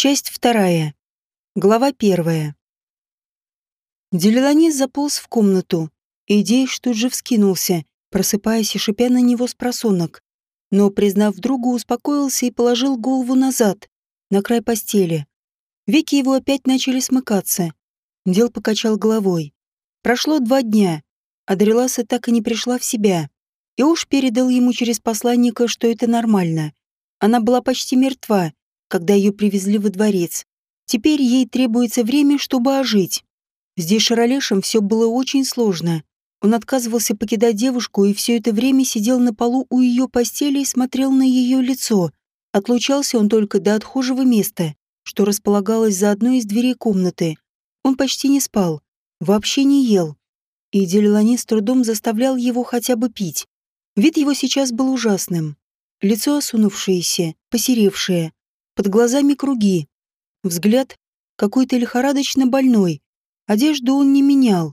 Часть вторая. Глава первая. Делиланис заполз в комнату, и Дейш тут же вскинулся, просыпаясь и шипя на него с просонок. Но, признав другу, успокоился и положил голову назад, на край постели. Веки его опять начали смыкаться. Дел покачал головой. Прошло два дня, а Дреласа так и не пришла в себя. И уж передал ему через посланника, что это нормально. Она была почти мертва, когда ее привезли во дворец. Теперь ей требуется время, чтобы ожить. Здесь Шаролешем все было очень сложно. Он отказывался покидать девушку и все это время сидел на полу у ее постели и смотрел на ее лицо. Отлучался он только до отхожего места, что располагалось за одной из дверей комнаты. Он почти не спал, вообще не ел. И Делилани с трудом заставлял его хотя бы пить. Вид его сейчас был ужасным. Лицо осунувшееся, посеревшее, под глазами круги. Взгляд какой-то лихорадочно больной, Одежду он не менял.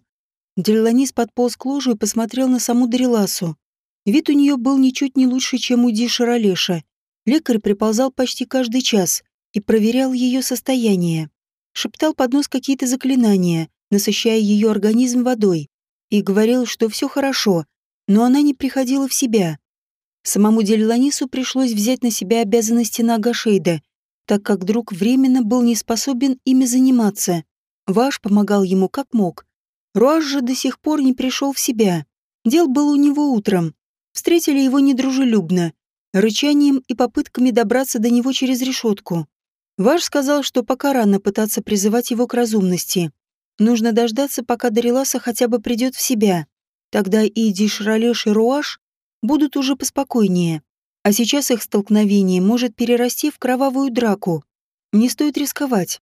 Деланис подполз к ложу и посмотрел на саму Дариласу. Вид у нее был ничуть не лучше, чем у Ди Шаролеша. Лекарь приползал почти каждый час и проверял ее состояние. Шептал под нос какие-то заклинания, насыщая ее организм водой, и говорил, что все хорошо, но она не приходила в себя. Самому Деланису пришлось взять на себя обязанности Нагашейда, так как друг временно был не способен ими заниматься. Ваш помогал ему как мог. Руаш же до сих пор не пришел в себя. Дел был у него утром. Встретили его недружелюбно, рычанием и попытками добраться до него через решетку. Ваш сказал, что пока рано пытаться призывать его к разумности. Нужно дождаться, пока Дариласа хотя бы придет в себя. Тогда и Дишралеш и Руаш будут уже поспокойнее. А сейчас их столкновение может перерасти в кровавую драку. Не стоит рисковать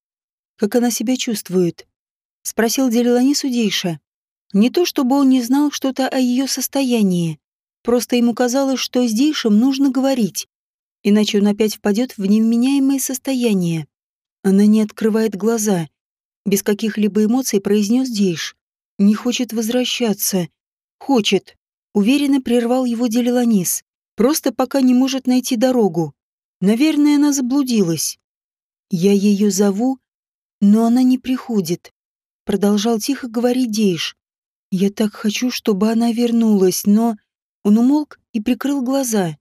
как она себя чувствует?» — спросил Делилани судейша. Не то чтобы он не знал что-то о ее состоянии, просто ему казалось, что с Дейшем нужно говорить, иначе он опять впадет в невменяемое состояние. Она не открывает глаза. Без каких-либо эмоций произнес Дейш. Не хочет возвращаться. Хочет. Уверенно прервал его Делиланис. Просто пока не может найти дорогу. Наверное, она заблудилась. Я ее зову но она не приходит. Продолжал тихо говорить Дейш. Я так хочу, чтобы она вернулась, но... Он умолк и прикрыл глаза.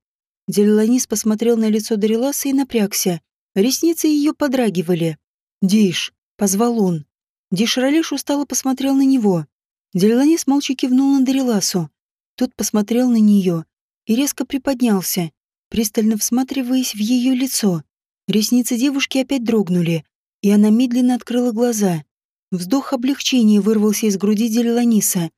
Делиланис посмотрел на лицо Дариласа и напрягся. Ресницы ее подрагивали. «Дейш», — позвал он. Дейш Ролеш устало посмотрел на него. Делиланис молча кивнул на Дариласу. Тот посмотрел на нее и резко приподнялся, пристально всматриваясь в ее лицо. Ресницы девушки опять дрогнули, и она медленно открыла глаза. Вздох облегчения вырвался из груди Делиланиса.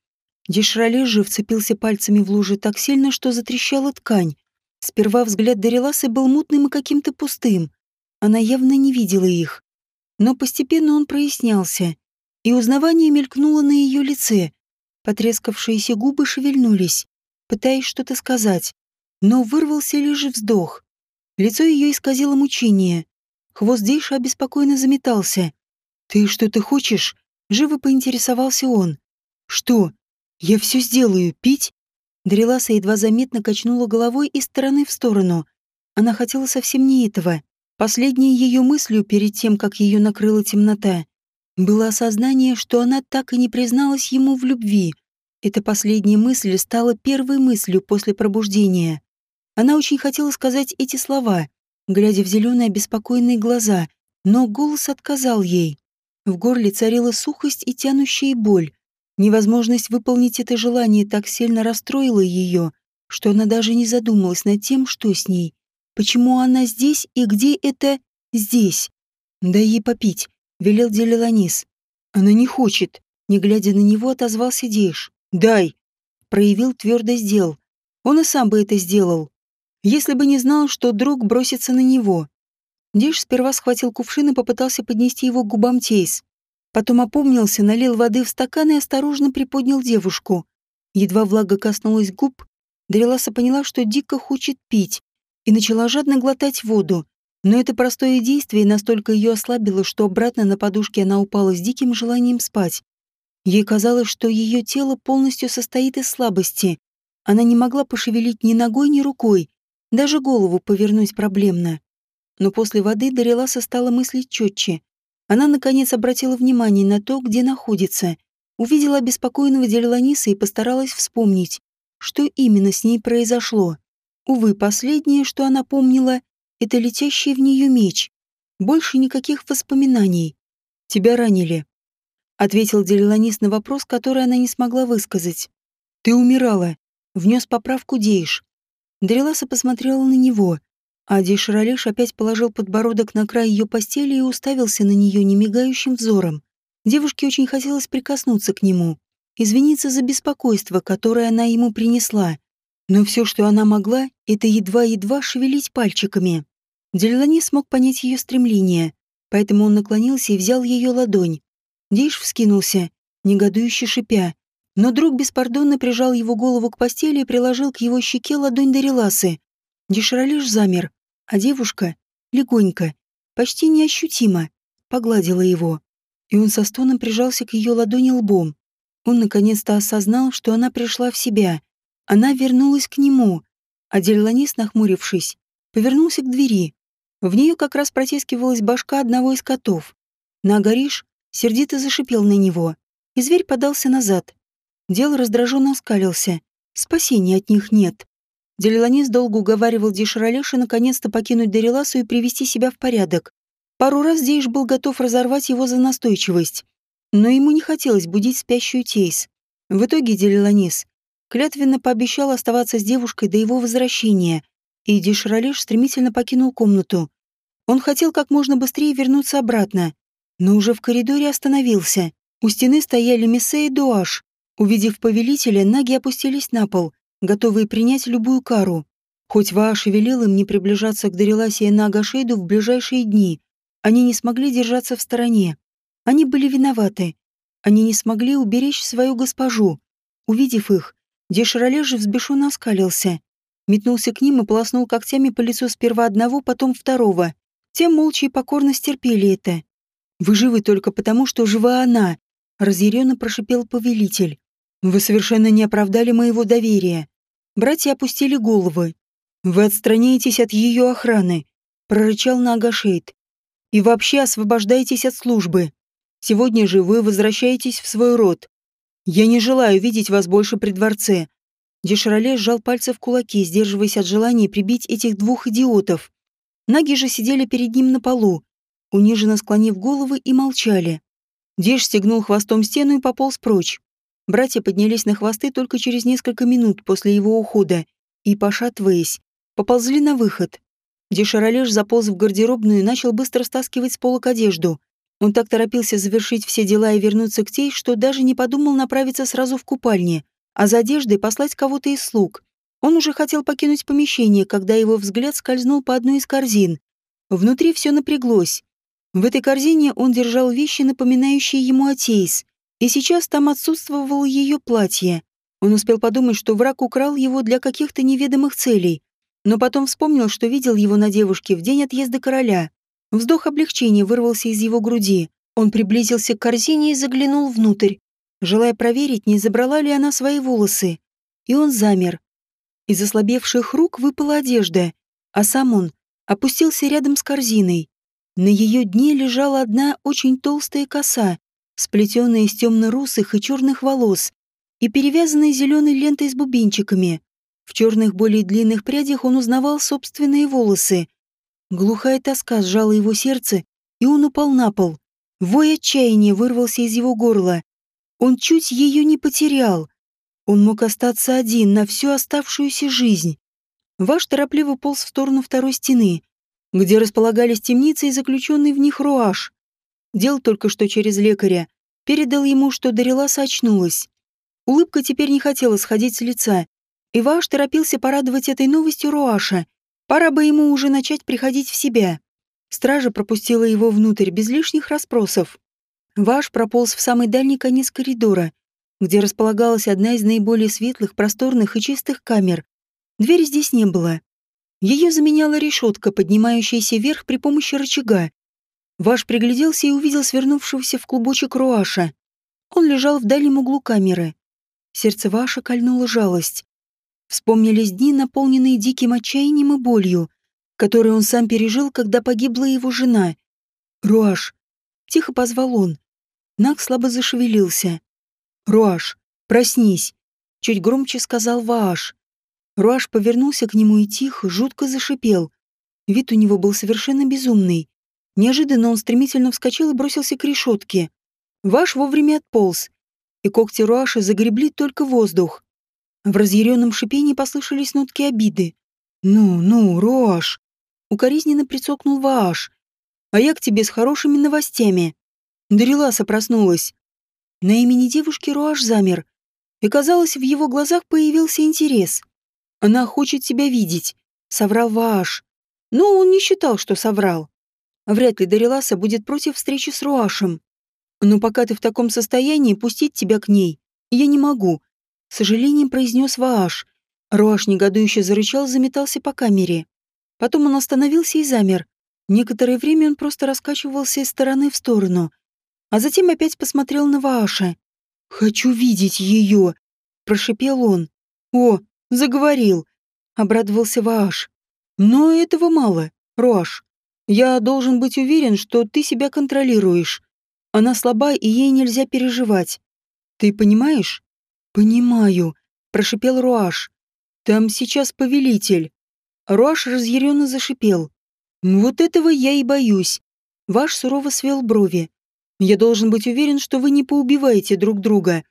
Дешрале же вцепился пальцами в лужи так сильно, что затрещала ткань. Сперва взгляд Дариласы был мутным и каким-то пустым. Она явно не видела их. Но постепенно он прояснялся, и узнавание мелькнуло на ее лице. Потрескавшиеся губы шевельнулись, пытаясь что-то сказать, но вырвался лишь вздох. Лицо ее исказило мучение. Хвост Дейша обеспокоенно заметался. «Ты что-то хочешь?» Живо поинтересовался он. «Что? Я все сделаю. Пить?» Дариласа едва заметно качнула головой из стороны в сторону. Она хотела совсем не этого. Последней ее мыслью перед тем, как ее накрыла темнота, было осознание, что она так и не призналась ему в любви. Эта последняя мысль стала первой мыслью после пробуждения. Она очень хотела сказать эти слова, глядя в зеленые беспокойные глаза, но голос отказал ей. В горле царила сухость и тянущая боль. Невозможность выполнить это желание так сильно расстроила ее, что она даже не задумалась над тем, что с ней. Почему она здесь и где это здесь? «Дай ей попить», — велел Делиланис. «Она не хочет», — не глядя на него, отозвался Дейш. «Дай», — проявил твердо сделал. Он и сам бы это сделал, если бы не знал, что друг бросится на него. Диш сперва схватил кувшин и попытался поднести его к губам Тейс. Потом опомнился, налил воды в стакан и осторожно приподнял девушку. Едва влага коснулась губ, Дреласа поняла, что дико хочет пить, и начала жадно глотать воду. Но это простое действие настолько ее ослабило, что обратно на подушке она упала с диким желанием спать. Ей казалось, что ее тело полностью состоит из слабости. Она не могла пошевелить ни ногой, ни рукой, даже голову повернуть проблемно. Но после воды Дариласа стала мыслить четче. Она, наконец, обратила внимание на то, где находится. Увидела обеспокоенного Делиланиса и постаралась вспомнить, что именно с ней произошло. Увы, последнее, что она помнила, это летящий в нее меч. Больше никаких воспоминаний. Тебя ранили. Ответил Делиланис на вопрос, который она не смогла высказать. Ты умирала. Внес поправку Дейш. Дариласа посмотрела на него, а Дейшаралеш опять положил подбородок на край ее постели и уставился на нее немигающим взором. Девушке очень хотелось прикоснуться к нему, извиниться за беспокойство, которое она ему принесла. Но все, что она могла, это едва-едва шевелить пальчиками. Делилани смог понять ее стремление, поэтому он наклонился и взял ее ладонь. Дейш вскинулся, негодующе шипя, но друг беспардонно прижал его голову к постели и приложил к его щеке ладонь Дариласы. Деширалиш замер, а девушка, легонько, почти неощутимо, погладила его и он со стоном прижался к ее ладони лбом. Он наконец-то осознал, что она пришла в себя. Она вернулась к нему. А Дельланис, нахмурившись, повернулся к двери. В нее как раз протискивалась башка одного из котов. Нагариш сердито зашипел на него, и зверь подался назад. Дел раздраженно оскалился. Спасения от них нет. Делиланис долго уговаривал Дишаралеша наконец-то покинуть Дариласу и привести себя в порядок. Пару раз Дейш был готов разорвать его за настойчивость, но ему не хотелось будить спящую Тейс. В итоге Делиланис клятвенно пообещал оставаться с девушкой до его возвращения, и Дишралеш стремительно покинул комнату. Он хотел как можно быстрее вернуться обратно, но уже в коридоре остановился. У стены стояли Миссе и Дуаш. Увидев повелителя, наги опустились на пол, готовые принять любую кару. Хоть Вааш велел им не приближаться к Дариласе и Нагашейду в ближайшие дни, они не смогли держаться в стороне. Они были виноваты. Они не смогли уберечь свою госпожу. Увидев их, Деширалеш же взбешенно оскалился. Метнулся к ним и полоснул когтями по лицу сперва одного, потом второго. Те молча и покорно стерпели это. «Вы живы только потому, что жива она», — разъяренно прошипел повелитель. «Вы совершенно не оправдали моего доверия». Братья опустили головы. «Вы отстраняетесь от ее охраны», — прорычал Нагашейд и вообще освобождайтесь от службы. Сегодня же вы возвращаетесь в свой род. Я не желаю видеть вас больше при дворце». Деширале сжал пальцы в кулаки, сдерживаясь от желания прибить этих двух идиотов. Наги же сидели перед ним на полу, униженно склонив головы и молчали. Деш стегнул хвостом стену и пополз прочь. Братья поднялись на хвосты только через несколько минут после его ухода и, пошатываясь, поползли на выход. Дешаролеш заполз в гардеробную и начал быстро стаскивать с полок одежду. Он так торопился завершить все дела и вернуться к тей, что даже не подумал направиться сразу в купальне, а за одеждой послать кого-то из слуг. Он уже хотел покинуть помещение, когда его взгляд скользнул по одной из корзин. Внутри все напряглось. В этой корзине он держал вещи, напоминающие ему Атейс, и сейчас там отсутствовало ее платье. Он успел подумать, что враг украл его для каких-то неведомых целей, но потом вспомнил, что видел его на девушке в день отъезда короля. Вздох облегчения вырвался из его груди. Он приблизился к корзине и заглянул внутрь, желая проверить, не забрала ли она свои волосы. И он замер. Из ослабевших рук выпала одежда, а сам он опустился рядом с корзиной. На ее дне лежала одна очень толстая коса, сплетенная из темно-русых и черных волос и перевязанная зеленой лентой с бубенчиками. В черных более длинных прядях он узнавал собственные волосы. Глухая тоска сжала его сердце, и он упал на пол. Вой отчаяния вырвался из его горла. Он чуть ее не потерял. Он мог остаться один на всю оставшуюся жизнь. Ваш торопливо полз в сторону второй стены, где располагались темницы и заключенный в них руаш. Дел только что через лекаря. Передал ему, что Дариласа очнулась. Улыбка теперь не хотела сходить с лица, Иваш торопился порадовать этой новостью Руаша. Пора бы ему уже начать приходить в себя. Стража пропустила его внутрь без лишних расспросов. Ваш прополз в самый дальний конец коридора, где располагалась одна из наиболее светлых, просторных и чистых камер. Двери здесь не было. Ее заменяла решетка, поднимающаяся вверх при помощи рычага. Ваш пригляделся и увидел свернувшегося в клубочек Руаша. Он лежал в дальнем углу камеры. Сердце Ваша кольнула жалость. Вспомнились дни, наполненные диким отчаянием и болью. который он сам пережил, когда погибла его жена. «Руаш!» — тихо позвал он. Нак слабо зашевелился. «Руаш, проснись!» — чуть громче сказал Вааш. Руаш повернулся к нему и тихо, жутко зашипел. Вид у него был совершенно безумный. Неожиданно он стремительно вскочил и бросился к решетке. Ваш вовремя отполз, и когти Руаша загребли только воздух. В разъяренном шипении послышались нотки обиды. «Ну, ну, Руаш!» Укоризненно прицокнул Вааш. «А я к тебе с хорошими новостями». Дариласа проснулась. На имени девушки Руаш замер, и, казалось, в его глазах появился интерес. «Она хочет тебя видеть», — соврал Вааш. Но он не считал, что соврал. Вряд ли Дариласа будет против встречи с Руашем. Но пока ты в таком состоянии, пустить тебя к ней я не могу. С сожалением произнес Вааш. Руаш негодующе зарычал, заметался по камере. Потом он остановился и замер. Некоторое время он просто раскачивался из стороны в сторону. А затем опять посмотрел на Вааша. «Хочу видеть ее!» – прошипел он. «О, заговорил!» – обрадовался Вааш. «Но этого мало, Руаш. Я должен быть уверен, что ты себя контролируешь. Она слаба, и ей нельзя переживать. Ты понимаешь? Понимаю, прошипел Руаш. Там сейчас повелитель. Руаш разъяренно зашипел. Вот этого я и боюсь. Ваш сурово свел брови. Я должен быть уверен, что вы не поубиваете друг друга.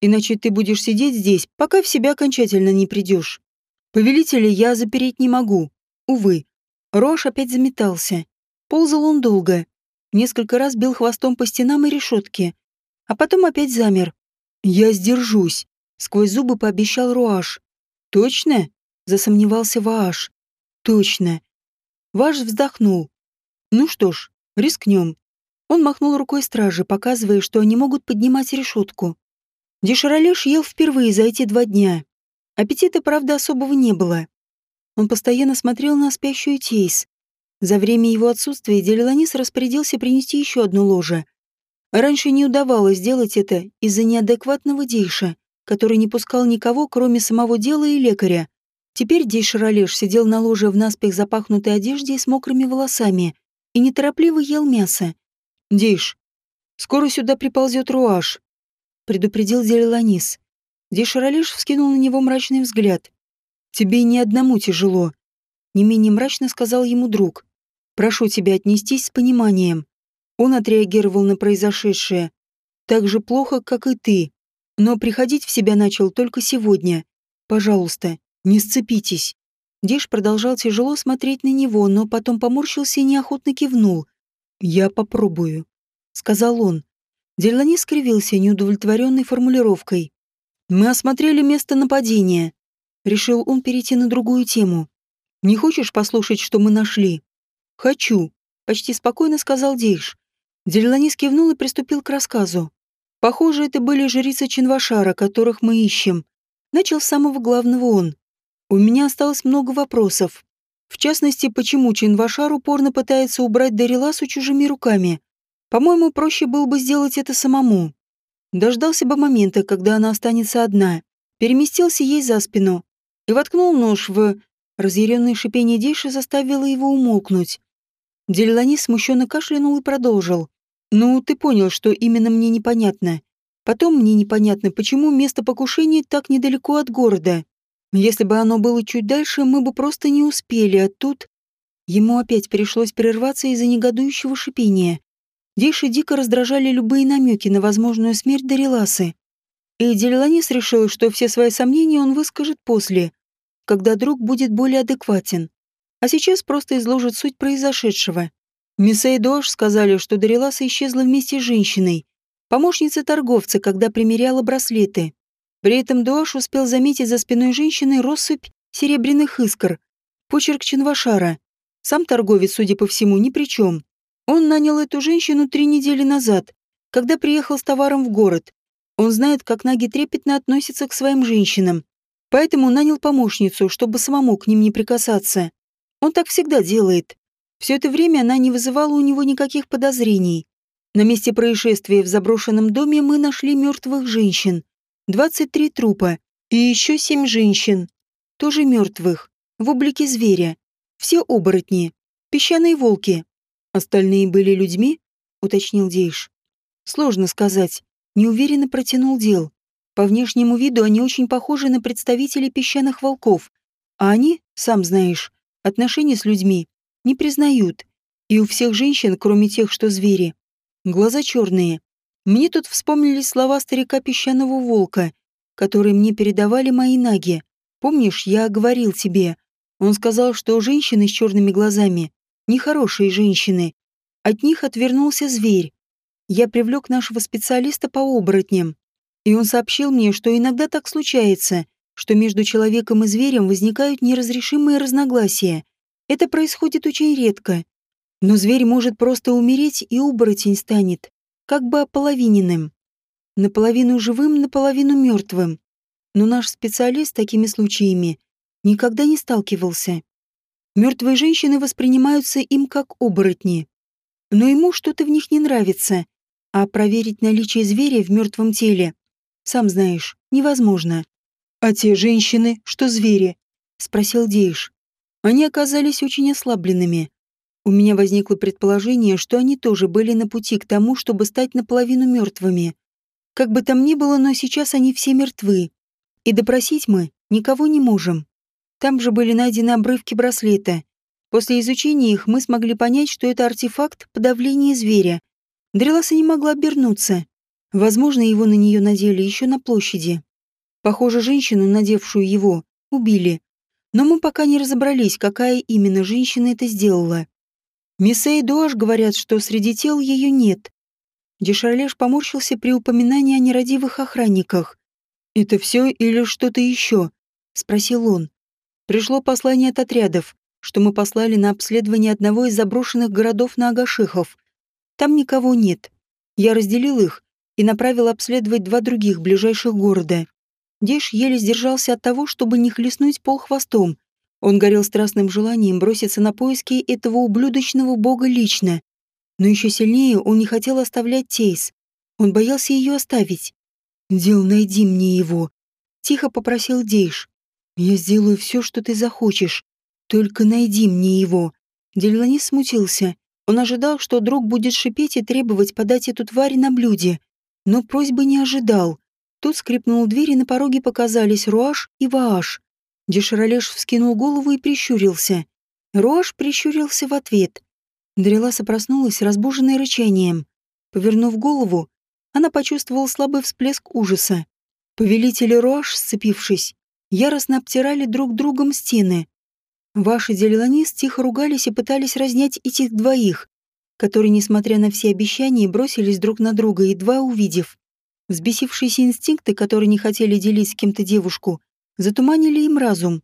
Иначе ты будешь сидеть здесь, пока в себя окончательно не придешь. Повелителя я запереть не могу. Увы. Рош опять заметался. Ползал он долго, Несколько раз бил хвостом по стенам и решетке. А потом опять замер. «Я сдержусь», — сквозь зубы пообещал Руаш. «Точно?» — засомневался Вааш. «Точно». Ваш вздохнул. «Ну что ж, рискнем». Он махнул рукой стражи, показывая, что они могут поднимать решетку. Деширалеш ел впервые за эти два дня. Аппетита, правда, особого не было. Он постоянно смотрел на спящую Тейс, за время его отсутствия Делиланис распорядился принести еще одно ложе. Раньше не удавалось сделать это из-за неадекватного Дейша, который не пускал никого, кроме самого дела и лекаря. Теперь Дейш Ролеш сидел на ложе в наспех запахнутой одежде с мокрыми волосами и неторопливо ел мясо. «Дейш, скоро сюда приползет Руаш», — предупредил Делиланис. Дейш Ролеш вскинул на него мрачный взгляд. «Тебе ни одному тяжело», — не менее мрачно сказал ему друг. Прошу тебя отнестись с пониманием. Он отреагировал на произошедшее так же плохо, как и ты, но приходить в себя начал только сегодня. Пожалуйста, не сцепитесь. Деш продолжал тяжело смотреть на него, но потом поморщился и неохотно кивнул. «Я попробую», — сказал он. Дерлани скривился неудовлетворенной формулировкой. «Мы осмотрели место нападения». Решил он перейти на другую тему. «Не хочешь послушать, что мы нашли?» «Хочу», — почти спокойно сказал Дейш. Дельланис кивнул и приступил к рассказу. «Похоже, это были жрицы Чинвашара, которых мы ищем. Начал с самого главного он. У меня осталось много вопросов. В частности, почему Чинвашар упорно пытается убрать Дариласу чужими руками? По-моему, проще было бы сделать это самому. Дождался бы момента, когда она останется одна. Переместился ей за спину и воткнул нож в... Разъяренное шипение Дейша заставило его умолкнуть. Дельлани смущенно кашлянул и продолжил. «Ну, ты понял, что именно мне непонятно. Потом мне непонятно, почему место покушения так недалеко от города. Если бы оно было чуть дальше, мы бы просто не успели, а тут...» Ему опять пришлось прерваться из-за негодующего шипения. Дейши дико раздражали любые намеки на возможную смерть Дариласы. И Делиланис решил, что все свои сомнения он выскажет после, когда друг будет более адекватен а сейчас просто изложит суть произошедшего. Мисса и Дош сказали, что Дариласа исчезла вместе с женщиной, помощницей торговца, когда примеряла браслеты. При этом Дош успел заметить за спиной женщины россыпь серебряных искр, почерк Чинвашара. Сам торговец, судя по всему, ни при чем. Он нанял эту женщину три недели назад, когда приехал с товаром в город. Он знает, как наги трепетно относятся к своим женщинам. Поэтому нанял помощницу, чтобы самому к ним не прикасаться. Он так всегда делает. Все это время она не вызывала у него никаких подозрений. На месте происшествия в заброшенном доме мы нашли мертвых женщин. 23 трупа. И еще семь женщин. Тоже мертвых. В облике зверя. Все оборотни. Песчаные волки. Остальные были людьми? Уточнил Дейш. Сложно сказать. Неуверенно протянул Дел. По внешнему виду они очень похожи на представителей песчаных волков. А они, сам знаешь, отношения с людьми не признают. И у всех женщин, кроме тех, что звери, глаза черные. Мне тут вспомнились слова старика песчаного волка, которые мне передавали мои наги. Помнишь, я говорил тебе, он сказал, что женщины с черными глазами – нехорошие женщины. От них отвернулся зверь. Я привлек нашего специалиста по оборотням, и он сообщил мне, что иногда так случается, что между человеком и зверем возникают неразрешимые разногласия. Это происходит очень редко. Но зверь может просто умереть, и оборотень станет, как бы ополовиненным. Наполовину живым, наполовину мертвым. Но наш специалист такими случаями никогда не сталкивался. Мертвые женщины воспринимаются им как оборотни. Но ему что-то в них не нравится, а проверить наличие зверя в мертвом теле, сам знаешь, невозможно. А те женщины, что звери? Спросил Дейш. Они оказались очень ослабленными. У меня возникло предположение, что они тоже были на пути к тому, чтобы стать наполовину мертвыми. Как бы там ни было, но сейчас они все мертвы. И допросить мы никого не можем. Там же были найдены обрывки браслета. После изучения их мы смогли понять, что это артефакт подавления зверя. Дреласа не могла обернуться. Возможно, его на нее надели еще на площади. Похоже, женщину, надевшую его, убили. Но мы пока не разобрались, какая именно женщина это сделала. Мисса и говорят, что среди тел ее нет. Дешарлеш поморщился при упоминании о нерадивых охранниках. «Это все или что-то еще?» — спросил он. Пришло послание от отрядов, что мы послали на обследование одного из заброшенных городов на Агашихов. Там никого нет. Я разделил их и направил обследовать два других ближайших города. Деш еле сдержался от того, чтобы не хлестнуть пол хвостом. Он горел страстным желанием броситься на поиски этого ублюдочного бога лично. Но еще сильнее он не хотел оставлять Тейс. Он боялся ее оставить. «Дел, найди мне его», — тихо попросил Дейш. Я сделаю все, что ты захочешь. Только найди мне его. Дельлани смутился. Он ожидал, что друг будет шипеть и требовать подать эту тварь на блюде. Но просьбы не ожидал. Тут скрипнул дверь, и на пороге показались Руаш и Вааш. Деширалеш вскинул голову и прищурился. Руаш прищурился в ответ. Дреласа проснулась, разбуженная рычанием. Повернув голову, она почувствовала слабый всплеск ужаса. Повелители Руаш, сцепившись, яростно обтирали друг другом стены. Ваши делиланис тихо ругались и пытались разнять этих двоих, которые, несмотря на все обещания, бросились друг на друга, едва увидев. Взбесившиеся инстинкты, которые не хотели делить с кем-то девушку, затуманили им разум.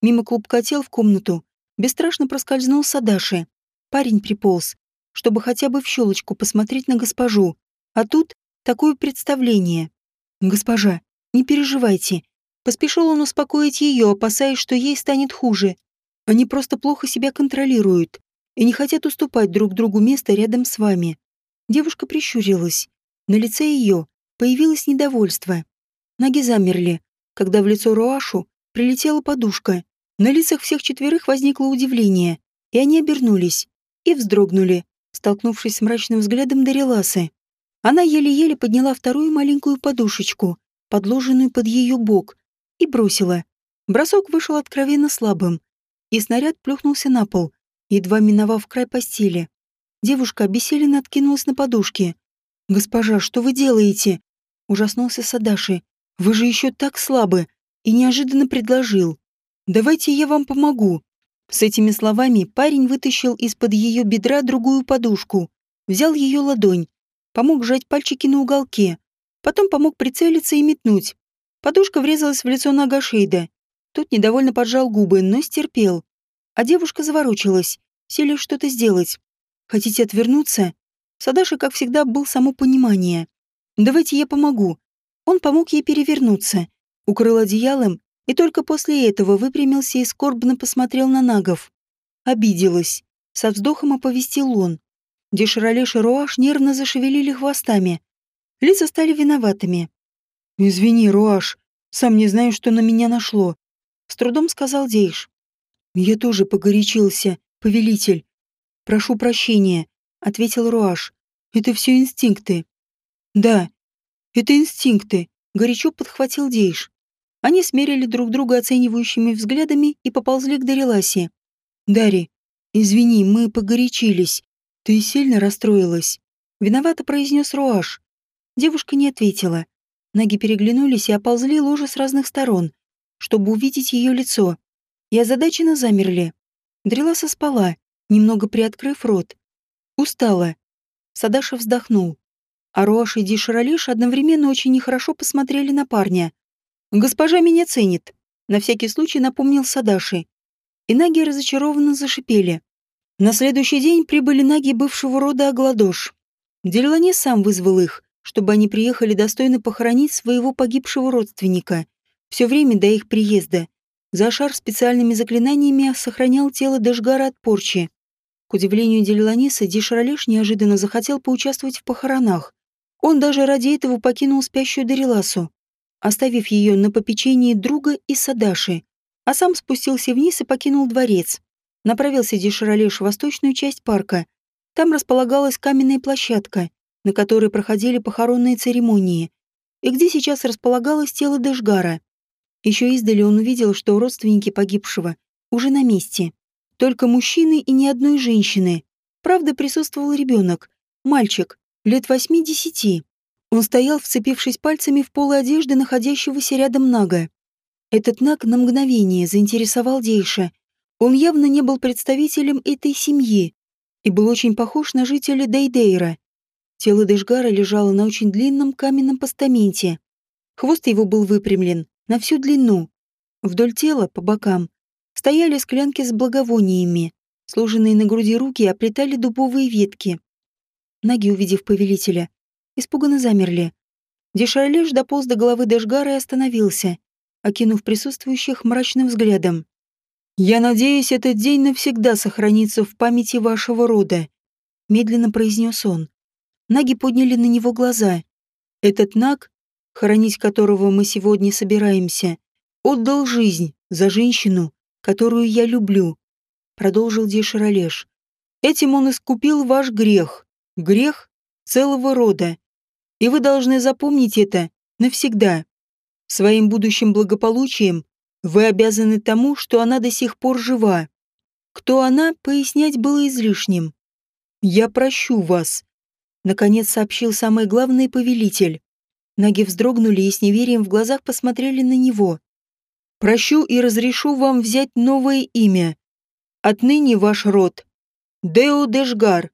Мимо клубка тел в комнату бесстрашно проскользнул Садаши. Парень приполз, чтобы хотя бы в щелочку посмотреть на госпожу. А тут такое представление. «Госпожа, не переживайте, Поспешил он успокоить ее, опасаясь, что ей станет хуже. Они просто плохо себя контролируют и не хотят уступать друг другу место рядом с вами. Девушка прищурилась. На лице ее появилось недовольство. Ноги замерли, когда в лицо Руашу прилетела подушка. На лицах всех четверых возникло удивление, и они обернулись и вздрогнули, столкнувшись с мрачным взглядом Дариласы. Она еле-еле подняла вторую маленькую подушечку, подложенную под ее бок, и бросила. Бросок вышел откровенно слабым, и снаряд плюхнулся на пол, едва миновав край постели. Девушка обессиленно откинулась на подушке. «Госпожа, что вы делаете?» Ужаснулся Садаши. «Вы же еще так слабы!» И неожиданно предложил. «Давайте я вам помогу». С этими словами парень вытащил из-под ее бедра другую подушку, взял ее ладонь, помог сжать пальчики на уголке, потом помог прицелиться и метнуть. Подушка врезалась в лицо Нагашейда. Тот недовольно поджал губы, но стерпел. А девушка заворочилась, сели что-то сделать. Хотите отвернуться? Садаши, как всегда, был само понимание. Давайте я помогу. Он помог ей перевернуться, укрыл одеялом и только после этого выпрямился и скорбно посмотрел на Нагов. Обиделась. Со вздохом оповестил он. Деширалеш и Руаш нервно зашевелили хвостами. Лица стали виноватыми. «Извини, Руаш, сам не знаю, что на меня нашло», — с трудом сказал Дейш. Я тоже погорячился, повелитель. Прошу прощения, ответил Руаш. Это все инстинкты. Да, это инстинкты, горячо подхватил Дейш. Они смерили друг друга оценивающими взглядами и поползли к Дариласе. «Дари, извини, мы погорячились. Ты сильно расстроилась?» Виновато произнес Руаш. Девушка не ответила. Ноги переглянулись и оползли лужи с разных сторон, чтобы увидеть ее лицо. И озадаченно замерли. Дреласа спала, немного приоткрыв рот. Устала. Садаша вздохнул. А Руаш и Дишаралиш одновременно очень нехорошо посмотрели на парня. «Госпожа меня ценит», — на всякий случай напомнил Садаши. И наги разочарованно зашипели. На следующий день прибыли наги бывшего рода Агладош. Дельлани сам вызвал их, чтобы они приехали достойно похоронить своего погибшего родственника. Все время до их приезда Зашар специальными заклинаниями сохранял тело Дашгара от порчи. К удивлению Дельланиса, Дишаралеш неожиданно захотел поучаствовать в похоронах. Он даже ради этого покинул спящую Дариласу, оставив ее на попечении друга и Садаши, а сам спустился вниз и покинул дворец. Направился Дишаралеш в восточную часть парка, там располагалась каменная площадка, на которой проходили похоронные церемонии, и где сейчас располагалось тело Дэшгара. Еще издали он увидел, что родственники погибшего уже на месте. Только мужчины и ни одной женщины. Правда, присутствовал ребенок, мальчик, лет восьми-десяти. Он стоял, вцепившись пальцами в полы одежды находящегося рядом Нага. Этот Наг на мгновение заинтересовал Дейша. Он явно не был представителем этой семьи, и был очень похож на жителя Дейдейра. Тело Дэшгара лежало на очень длинном каменном постаменте. Хвост его был выпрямлен на всю длину. Вдоль тела, по бокам, стояли склянки с благовониями. Сложенные на груди руки оплетали дубовые ветки. Ноги, увидев повелителя, испуганно замерли. Дешарлеш дополз до головы Дэшгара и остановился, окинув присутствующих мрачным взглядом. «Я надеюсь, этот день навсегда сохранится в памяти вашего рода», — медленно произнес он. Наги подняли на него глаза. Этот наг, хоронить которого мы сегодня собираемся, отдал жизнь за женщину, которую я люблю, продолжил Деширалеш. Этим он искупил ваш грех, грех целого рода. И вы должны запомнить это навсегда. Своим будущим благополучием вы обязаны тому, что она до сих пор жива. Кто она, пояснять было излишним. Я прощу вас, наконец сообщил самый главный повелитель. Ноги вздрогнули и с неверием в глазах посмотрели на него. Прощу и разрешу вам взять новое имя. Отныне ваш род Део Дешгар.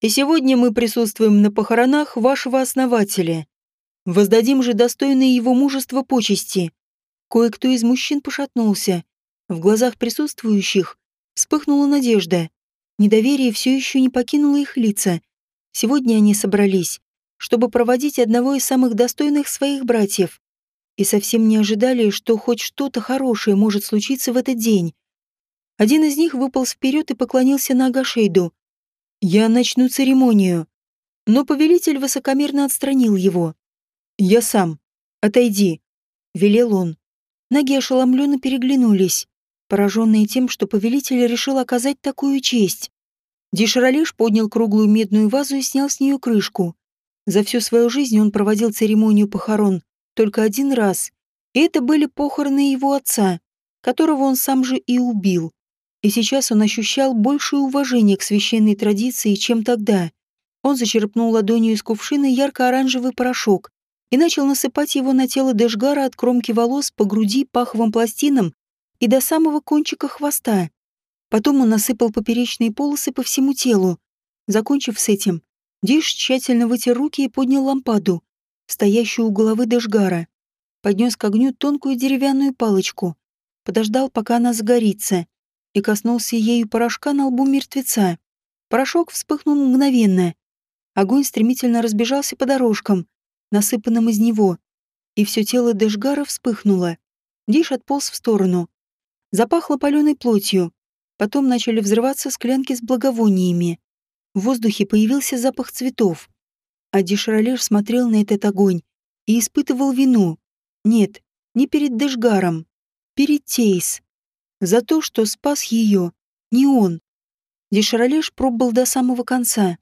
И сегодня мы присутствуем на похоронах вашего основателя. Воздадим же достойные его мужества почести. Кое-кто из мужчин пошатнулся. В глазах присутствующих вспыхнула надежда. Недоверие все еще не покинуло их лица. Сегодня они собрались, чтобы проводить одного из самых достойных своих братьев. И совсем не ожидали, что хоть что-то хорошее может случиться в этот день. Один из них выполз вперед и поклонился на Агашейду. «Я начну церемонию». Но повелитель высокомерно отстранил его. «Я сам. Отойди», — велел он. Ноги ошеломленно переглянулись, пораженные тем, что повелитель решил оказать такую честь. Дишаралиш поднял круглую медную вазу и снял с нее крышку. За всю свою жизнь он проводил церемонию похорон только один раз, и это были похороны его отца, которого он сам же и убил. И сейчас он ощущал большее уважение к священной традиции, чем тогда. Он зачерпнул ладонью из кувшина ярко-оранжевый порошок и начал насыпать его на тело Дэшгара от кромки волос по груди паховым пластинам и до самого кончика хвоста. Потом он насыпал поперечные полосы по всему телу. Закончив с этим, Диш тщательно вытер руки и поднял лампаду, стоящую у головы Дэшгара. Поднес к огню тонкую деревянную палочку, подождал, пока она загорится, и коснулся ею порошка на лбу мертвеца. Порошок вспыхнул мгновенно. Огонь стремительно разбежался по дорожкам, насыпанным из него, и все тело Дэшгара вспыхнуло. Диш отполз в сторону. Запахло паленой плотью. Потом начали взрываться склянки с благовониями. В воздухе появился запах цветов. А Дишралеш смотрел на этот огонь и испытывал вину. Нет, не перед Дэшгаром, перед Тейс. За то, что спас ее. Не он. Деширалеш пробовал до самого конца.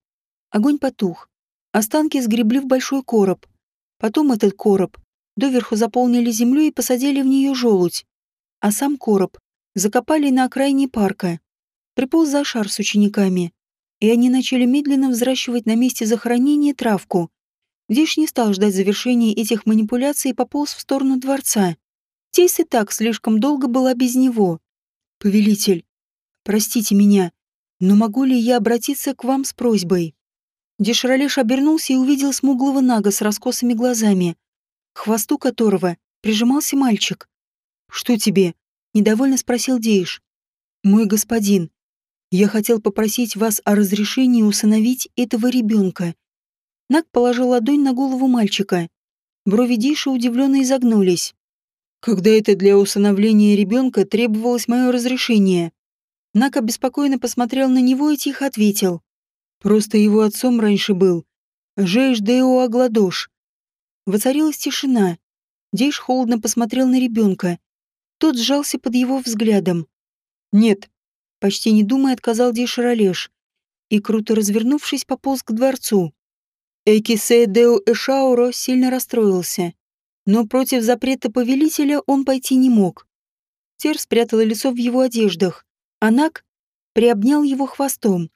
Огонь потух. Останки сгребли в большой короб. Потом этот короб доверху заполнили землей и посадили в нее желудь. А сам короб закопали на окраине парка. Приполз Зашар с учениками, и они начали медленно взращивать на месте захоронения травку. Диш не стал ждать завершения этих манипуляций и пополз в сторону дворца. Тейс и так слишком долго была без него. «Повелитель, простите меня, но могу ли я обратиться к вам с просьбой?» Деширалеш обернулся и увидел смуглого нага с раскосыми глазами, к хвосту которого прижимался мальчик. «Что тебе?» — недовольно спросил Дейш. «Мой господин, я хотел попросить вас о разрешении усыновить этого ребенка». Наг положил ладонь на голову мальчика. Брови Дейша удивленно изогнулись. «Когда это для усыновления ребенка требовалось мое разрешение?» Наг обеспокоенно посмотрел на него и тихо ответил. Просто его отцом раньше был. Жейш Део Агладош. Воцарилась тишина. Дейш холодно посмотрел на ребенка. Тот сжался под его взглядом. «Нет», — почти не думая, отказал Дейш Ролеш. И, круто развернувшись, пополз к дворцу. Экисе Део Эшауро сильно расстроился. Но против запрета повелителя он пойти не мог. Тер спрятала лицо в его одеждах. Анак приобнял его хвостом.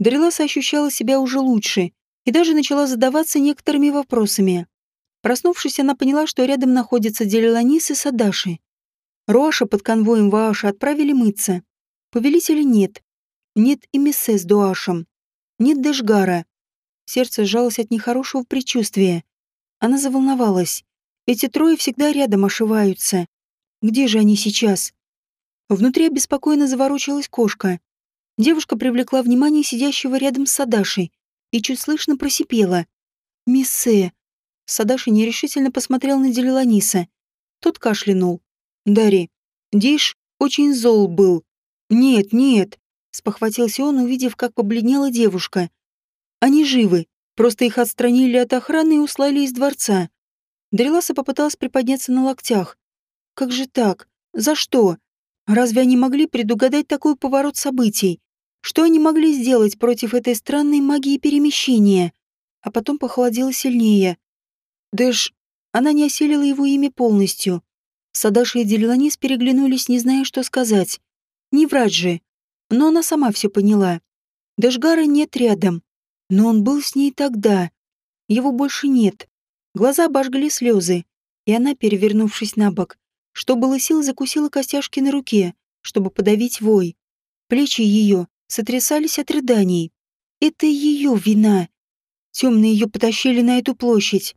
Дариласа ощущала себя уже лучше и даже начала задаваться некоторыми вопросами. Проснувшись, она поняла, что рядом находятся Делиланис и Садаши. Роаша под конвоем Вааша отправили мыться. Повелителя нет. Нет и Мессе с Дуашем. Нет Дешгара. Сердце сжалось от нехорошего предчувствия. Она заволновалась. Эти трое всегда рядом ошиваются. Где же они сейчас? Внутри обеспокоенно заворочилась кошка. Девушка привлекла внимание сидящего рядом с Садашей и чуть слышно просипела. «Миссе!» Садаши нерешительно посмотрел на Делиланиса. Тот кашлянул. «Дари, Диш очень зол был». «Нет, нет», — спохватился он, увидев, как побледнела девушка. «Они живы, просто их отстранили от охраны и услали из дворца». Дариласа попыталась приподняться на локтях. «Как же так? За что? Разве они могли предугадать такой поворот событий? Что они могли сделать против этой странной магии перемещения? А потом похолодело сильнее. Дэш... Она не осилила его имя полностью. Садаша и Делиланис переглянулись, не зная, что сказать. Не врать же. Но она сама все поняла. Дэшгара нет рядом. Но он был с ней тогда. Его больше нет. Глаза обожгли слезы, и она, перевернувшись на бок, что было сил, закусила костяшки на руке, чтобы подавить вой. Плечи ее сотрясались от рыданий. Это ее вина. Темные ее потащили на эту площадь.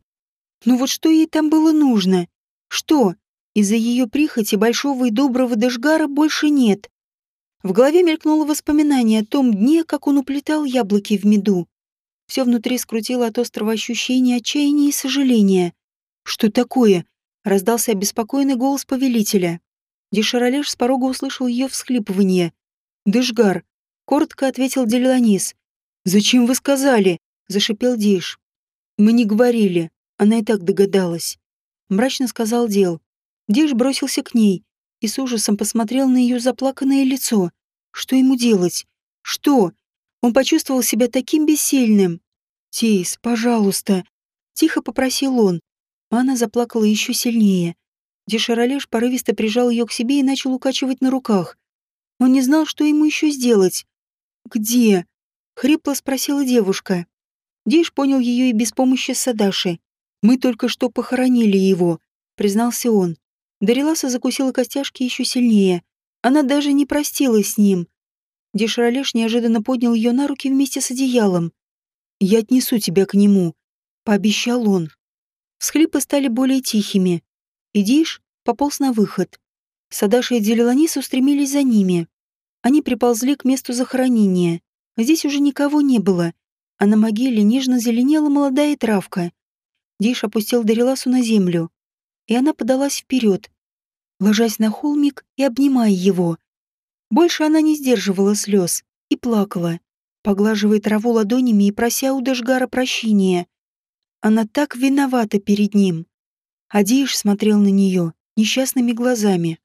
Но вот что ей там было нужно? Что? Из-за ее прихоти большого и доброго Дашгара больше нет. В голове мелькнуло воспоминание о том дне, как он уплетал яблоки в меду. Все внутри скрутило от острого ощущения отчаяния и сожаления. «Что такое?» — раздался обеспокоенный голос повелителя. Дешаролеш с порога услышал ее всхлипывание. «Дышгар, Коротко ответил Делиланис. «Зачем вы сказали?» — зашипел Диш. «Мы не говорили. Она и так догадалась». Мрачно сказал Дел. Диш бросился к ней и с ужасом посмотрел на ее заплаканное лицо. Что ему делать? Что? Он почувствовал себя таким бессильным. «Тейс, пожалуйста!» Тихо попросил он. Она заплакала еще сильнее. Деширалеш порывисто прижал ее к себе и начал укачивать на руках. Он не знал, что ему еще сделать. «Где?» — хрипло спросила девушка. Диш понял ее и без помощи Садаши. «Мы только что похоронили его», — признался он. Дариласа закусила костяшки еще сильнее. Она даже не простилась с ним. Дешралеш неожиданно поднял ее на руки вместе с одеялом. «Я отнесу тебя к нему», — пообещал он. Всхлипы стали более тихими. И Диш пополз на выход. Садаша и Делиланис устремились за ними. Они приползли к месту захоронения. Здесь уже никого не было, а на могиле нежно зеленела молодая травка. Диш опустил Дариласу на землю, и она подалась вперед, ложась на холмик и обнимая его. Больше она не сдерживала слез и плакала, поглаживая траву ладонями и прося у Дашгара прощения. Она так виновата перед ним. А Диш смотрел на нее несчастными глазами.